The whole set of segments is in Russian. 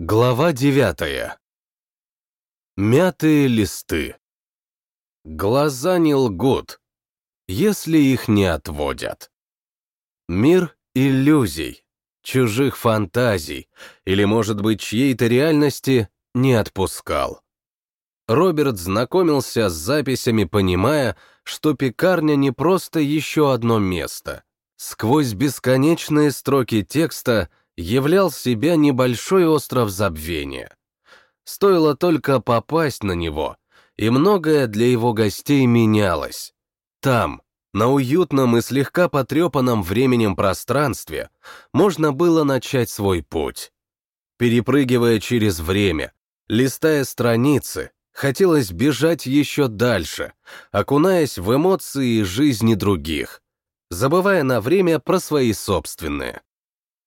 Глава девятая. Мятые листы. Глаза не лгут, если их не отводят. Мир иллюзий, чужих фантазий или, может быть, чьей-то реальности не отпускал. Роберт знакомился с записями, понимая, что пекарня не просто еще одно место. Сквозь бесконечные строки текста — являл себя небольшой остров забвения. Стоило только попасть на него, и многое для его гостей менялось. Там, на уютном и слегка потрепанном временем пространстве, можно было начать свой путь. Перепрыгивая через время, листая страницы, хотелось бежать еще дальше, окунаясь в эмоции и жизни других, забывая на время про свои собственные.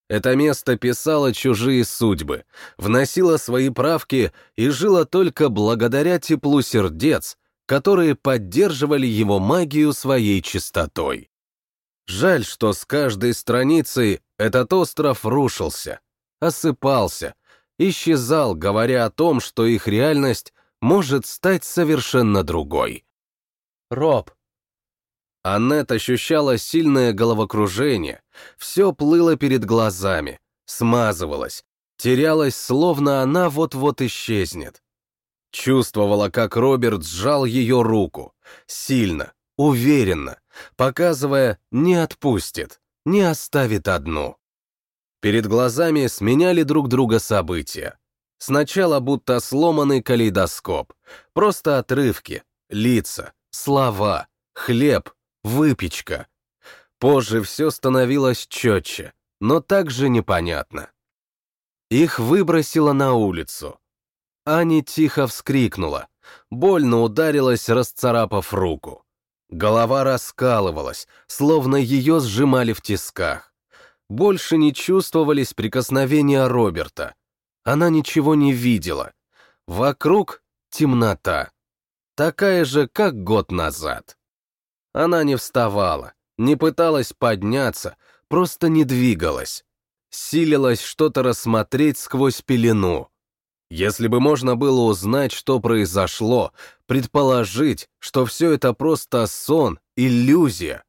Это место писало чужие судьбы, вносило свои правки и жило только благодаря теплу сердец, которые поддерживали его магию своей чистотой. Жаль, что с каждой страницей этот остров рушился, осыпался, исчезал, говоря о том, что их реальность может стать совершенно другой. «Роб, Аннет ощущала сильное головокружение, все плыло перед глазами, смазывалось, терялось, словно она вот-вот исчезнет. Чувствовала, как Роберт сжал ее руку, сильно, уверенно, показывая «не отпустит, не оставит одну». Перед глазами сменяли друг друга события. Сначала будто сломанный калейдоскоп, просто отрывки, лица, слова, хлеб, выпечка. Позже все становилось четче, но также непонятно. Их выбросило на улицу. Ани тихо вскрикнула, больно ударилась, расцарапав руку. Голова раскалывалась, словно ее сжимали в тисках. Больше не чувствовались прикосновения Роберта. Она ничего не видела. Вокруг темнота. Такая же, как год назад. Она не вставала, не пыталась подняться, просто не двигалась. Силилась что-то рассмотреть сквозь пелену. Если бы можно было узнать, что произошло, предположить, что все это просто сон, иллюзия.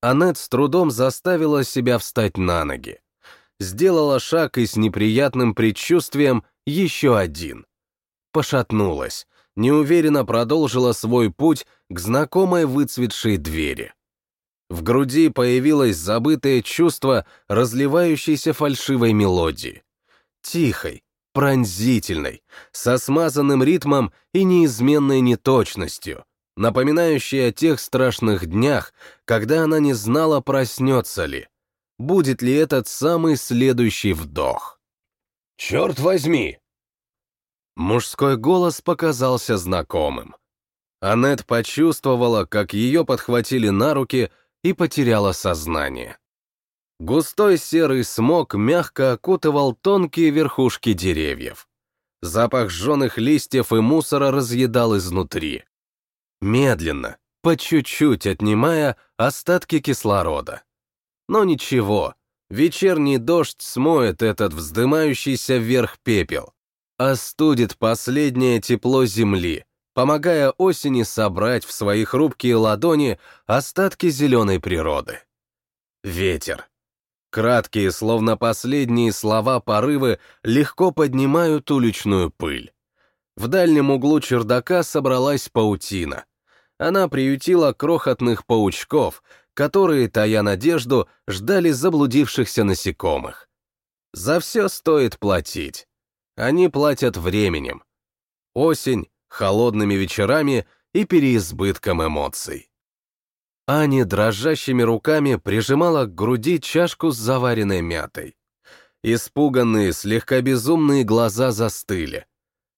Аннет с трудом заставила себя встать на ноги. Сделала шаг и с неприятным предчувствием еще один. Пошатнулась, неуверенно продолжила свой путь к знакомой выцветшей двери. В груди появилось забытое чувство разливающейся фальшивой мелодии. Тихой, пронзительной, со смазанным ритмом и неизменной неточностью, напоминающей о тех страшных днях, когда она не знала, проснется ли, будет ли этот самый следующий вдох. «Черт возьми!» Мужской голос показался знакомым. Аннет почувствовала, как ее подхватили на руки и потеряла сознание. Густой серый смог мягко окутывал тонкие верхушки деревьев. Запах жженых листьев и мусора разъедал изнутри. Медленно, по чуть-чуть отнимая остатки кислорода. Но ничего, вечерний дождь смоет этот вздымающийся вверх пепел, остудит последнее тепло земли, помогая осени собрать в свои хрупкие ладони остатки зеленой природы. Ветер. Краткие, словно последние слова порывы, легко поднимают уличную пыль. В дальнем углу чердака собралась паутина. Она приютила крохотных паучков, которые, тая надежду, ждали заблудившихся насекомых. За все стоит платить. Они платят временем. Осень, холодными вечерами и переизбытком эмоций. Аня дрожащими руками прижимала к груди чашку с заваренной мятой. Испуганные, слегка безумные глаза застыли.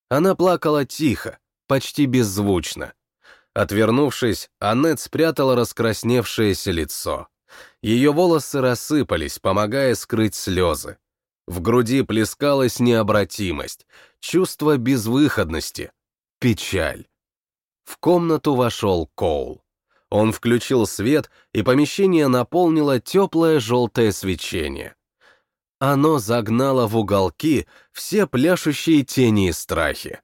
Она плакала тихо, почти беззвучно. Отвернувшись, Аннет спрятала раскрасневшееся лицо. Ее волосы рассыпались, помогая скрыть слезы. В груди плескалась необратимость, чувство безвыходности, печаль. В комнату вошел Коул. Он включил свет, и помещение наполнило теплое желтое свечение. Оно загнало в уголки все пляшущие тени и страхи.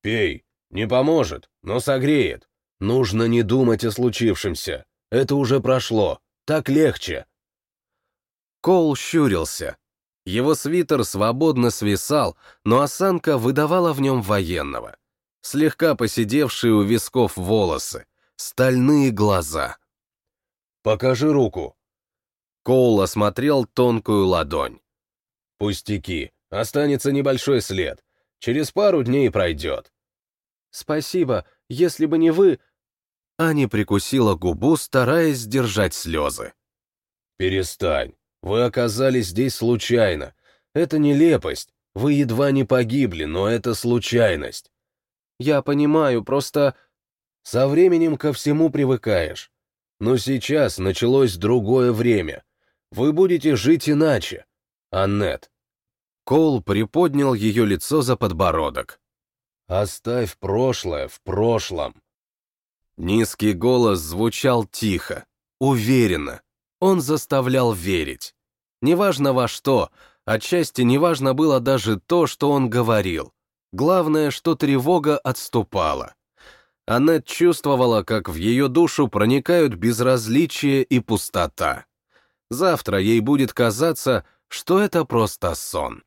«Пей, не поможет, но согреет. Нужно не думать о случившемся. Это уже прошло, так легче». Коул щурился. Его свитер свободно свисал, но осанка выдавала в нем военного. Слегка посидевшие у висков волосы, стальные глаза. «Покажи руку». Коул осмотрел тонкую ладонь. «Пустяки, останется небольшой след. Через пару дней пройдет». «Спасибо, если бы не вы...» Аня прикусила губу, стараясь сдержать слезы. «Перестань. Вы оказались здесь случайно. Это нелепость. Вы едва не погибли, но это случайность. Я понимаю, просто... Со временем ко всему привыкаешь. Но сейчас началось другое время. Вы будете жить иначе. Аннет. Коул приподнял ее лицо за подбородок. Оставь прошлое в прошлом. Низкий голос звучал тихо, уверенно. Он заставлял верить. Неважно во что, отчасти неважно было даже то, что он говорил. Главное, что тревога отступала. Аннет чувствовала, как в ее душу проникают безразличие и пустота. Завтра ей будет казаться, что это просто сон.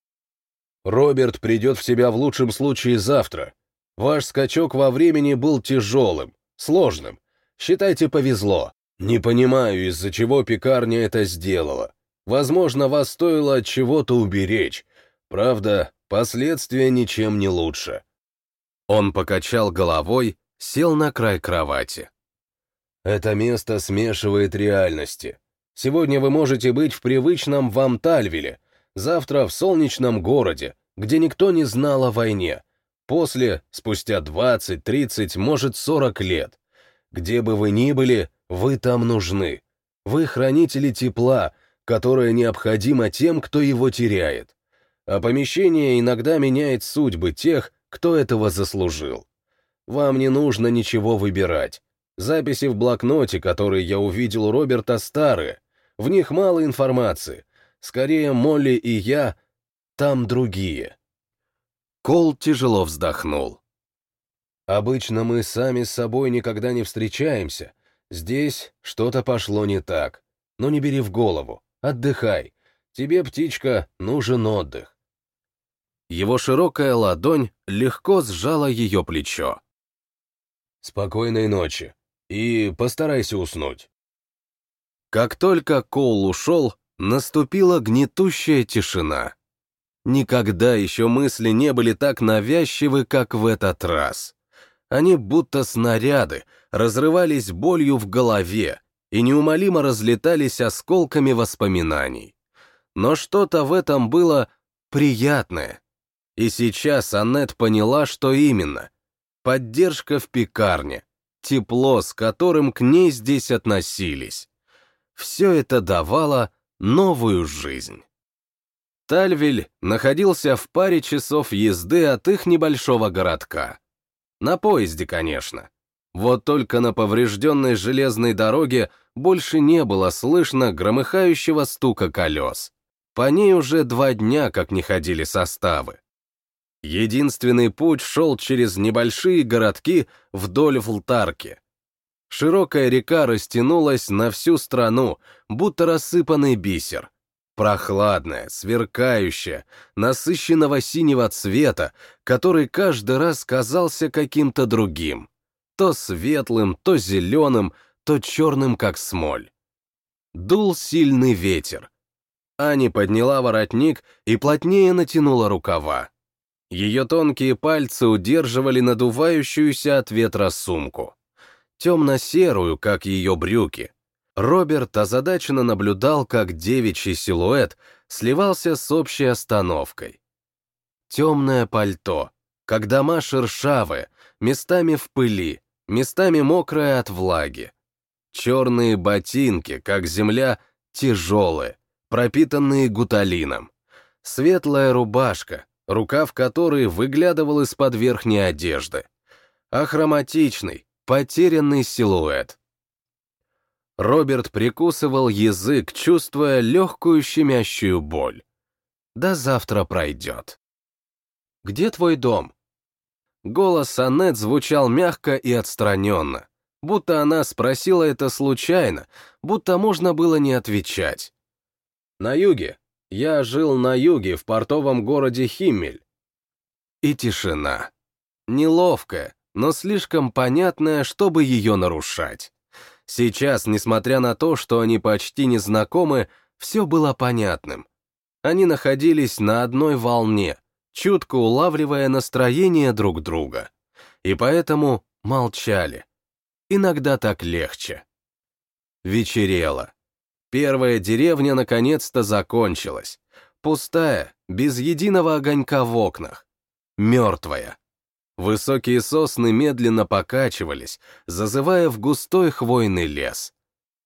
«Роберт придет в себя в лучшем случае завтра. Ваш скачок во времени был тяжелым, сложным. Считайте, повезло. Не понимаю, из-за чего пекарня это сделала. Возможно, вас стоило от чего-то уберечь. Правда, последствия ничем не лучше. Он покачал головой, сел на край кровати. Это место смешивает реальности. Сегодня вы можете быть в привычном вам Тальвиле, завтра в солнечном городе, где никто не знал о войне. После, спустя 20, 30, может 40 лет. Где бы вы ни были, вы там нужны. Вы хранители тепла, которое необходимо тем, кто его теряет. А помещение иногда меняет судьбы тех, кто этого заслужил. Вам не нужно ничего выбирать. Записи в блокноте, которые я увидел у Роберта, старые. В них мало информации. Скорее, Молли и я там другие. Кол тяжело вздохнул. Обычно мы сами с собой никогда не встречаемся. Здесь что-то пошло не так. Но не бери в голову. Отдыхай. Тебе, птичка, нужен отдых. Его широкая ладонь легко сжала ее плечо. Спокойной ночи. И постарайся уснуть. Как только Коул ушел, наступила гнетущая тишина. Никогда еще мысли не были так навязчивы, как в этот раз. Они будто снаряды, разрывались болью в голове, и неумолимо разлетались осколками воспоминаний. Но что-то в этом было приятное. И сейчас Аннет поняла, что именно. Поддержка в пекарне, тепло, с которым к ней здесь относились. Все это давало новую жизнь. Тальвиль находился в паре часов езды от их небольшого городка. На поезде, конечно. Вот только на поврежденной железной дороге больше не было слышно громыхающего стука колес. По ней уже два дня как не ходили составы. Единственный путь шел через небольшие городки вдоль Влтарки. Широкая река растянулась на всю страну, будто рассыпанный бисер. Прохладная, сверкающая, насыщенного синего цвета, который каждый раз казался каким-то другим то светлым, то зеленым, то черным, как смоль. Дул сильный ветер. Ани подняла воротник и плотнее натянула рукава. Ее тонкие пальцы удерживали надувающуюся от ветра сумку. Темно-серую, как ее брюки. Роберт озадаченно наблюдал, как девичий силуэт сливался с общей остановкой. Темное пальто, как дома шершавые, местами в пыли, местами мокрая от влаги. Черные ботинки, как земля, тяжелые, пропитанные гуталином. Светлая рубашка, рукав которой выглядывал из-под верхней одежды. Ахроматичный, потерянный силуэт. Роберт прикусывал язык, чувствуя легкую щемящую боль. да завтра пройдет. «Где твой дом?» Голос Аннет звучал мягко и отстраненно, будто она спросила это случайно, будто можно было не отвечать. «На юге. Я жил на юге, в портовом городе Химмель». И тишина. Неловкая, но слишком понятная, чтобы ее нарушать. Сейчас, несмотря на то, что они почти не знакомы, все было понятным. Они находились на одной волне, чутко улавливая настроение друг друга. И поэтому молчали. Иногда так легче. Вечерело. Первая деревня наконец-то закончилась. Пустая, без единого огонька в окнах. Мертвая. Высокие сосны медленно покачивались, зазывая в густой хвойный лес.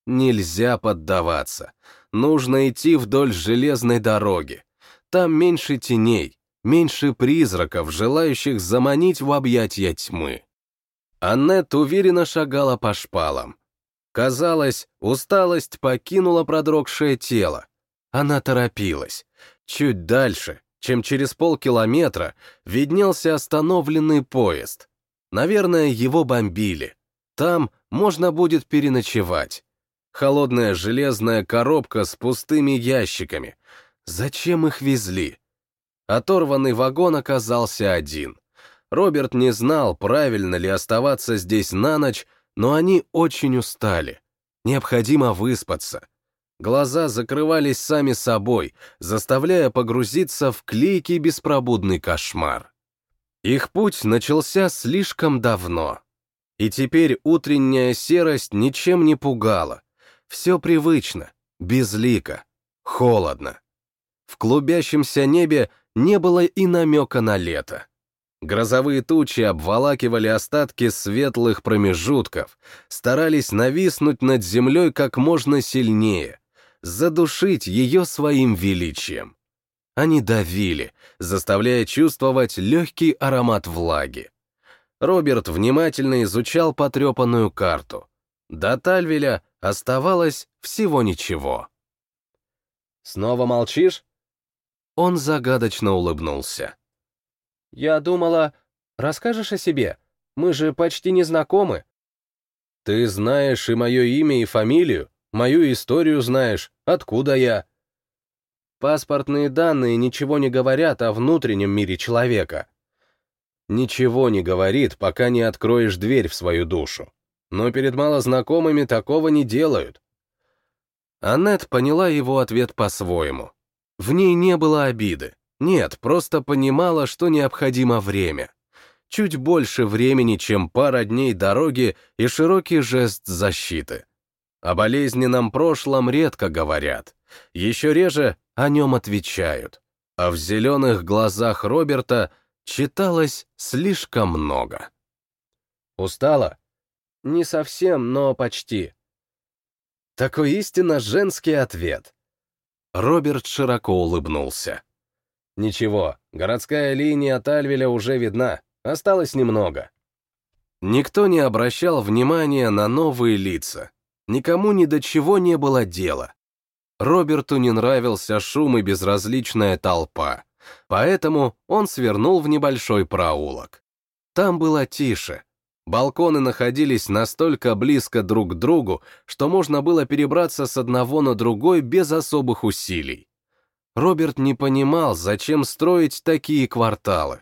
Нельзя поддаваться. Нужно идти вдоль железной дороги. Там меньше теней, меньше призраков, желающих заманить в объятья тьмы. Аннет уверенно шагала по шпалам. Казалось, усталость покинула продрогшее тело. Она торопилась. Чуть дальше, чем через полкилометра, виднелся остановленный поезд. Наверное, его бомбили. Там можно будет переночевать. Холодная железная коробка с пустыми ящиками. Зачем их везли? Оторванный вагон оказался один. Роберт не знал, правильно ли оставаться здесь на ночь, но они очень устали. Необходимо выспаться. Глаза закрывались сами собой, заставляя погрузиться в клейкий беспробудный кошмар. Их путь начался слишком давно. И теперь утренняя серость ничем не пугала. Все привычно, безлико, холодно. В клубящемся небе не было и намека на лето. Грозовые тучи обволакивали остатки светлых промежутков, старались нависнуть над землей как можно сильнее, задушить ее своим величием. Они давили, заставляя чувствовать легкий аромат влаги. Роберт внимательно изучал потрепанную карту. До Тальвеля оставалось всего ничего. «Снова молчишь?» Он загадочно улыбнулся. «Я думала, расскажешь о себе? Мы же почти не знакомы». «Ты знаешь и мое имя, и фамилию, мою историю знаешь, откуда я». Паспортные данные ничего не говорят о внутреннем мире человека. Ничего не говорит, пока не откроешь дверь в свою душу. Но перед малознакомыми такого не делают. Аннет поняла его ответ по-своему. В ней не было обиды. Нет, просто понимала, что необходимо время. Чуть больше времени, чем пара дней дороги и широкий жест защиты. О болезненном прошлом редко говорят. Еще реже о нем отвечают. А в зеленых глазах Роберта читалось слишком много. «Устала?» «Не совсем, но почти». Такой истинно женский ответ. Роберт широко улыбнулся. «Ничего, городская линия Тальвеля уже видна, осталось немного». Никто не обращал внимания на новые лица. Никому ни до чего не было дела. Роберту не нравился шум и безразличная толпа, поэтому он свернул в небольшой проулок. Там было тише. Балконы находились настолько близко друг к другу, что можно было перебраться с одного на другой без особых усилий. Роберт не понимал, зачем строить такие кварталы.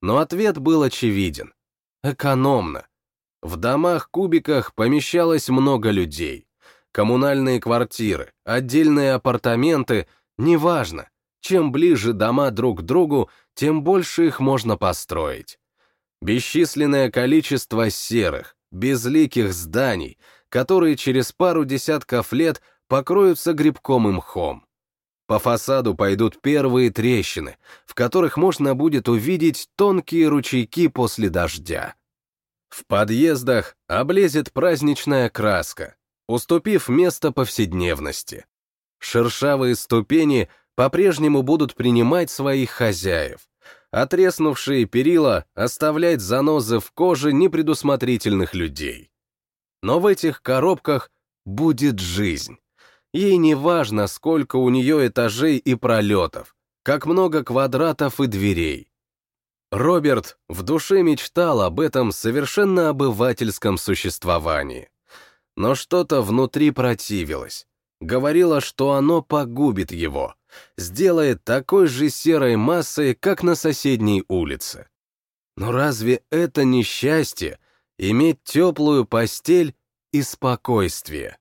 Но ответ был очевиден. Экономно. В домах-кубиках помещалось много людей. Коммунальные квартиры, отдельные апартаменты, неважно. Чем ближе дома друг к другу, тем больше их можно построить. Бесчисленное количество серых, безликих зданий, которые через пару десятков лет покроются грибком и мхом. По фасаду пойдут первые трещины, в которых можно будет увидеть тонкие ручейки после дождя. В подъездах облезет праздничная краска, уступив место повседневности. Шершавые ступени по-прежнему будут принимать своих хозяев, а треснувшие перила оставлять занозы в коже непредусмотрительных людей. Но в этих коробках будет жизнь. Ей не важно, сколько у нее этажей и пролетов. как много квадратов и дверей. Роберт в душе мечтал об этом совершенно обывательском существовании. Но что-то внутри противилось. Говорило, что оно погубит его, сделает такой же серой массой, как на соседней улице. Но разве это не счастье — иметь теплую постель и спокойствие?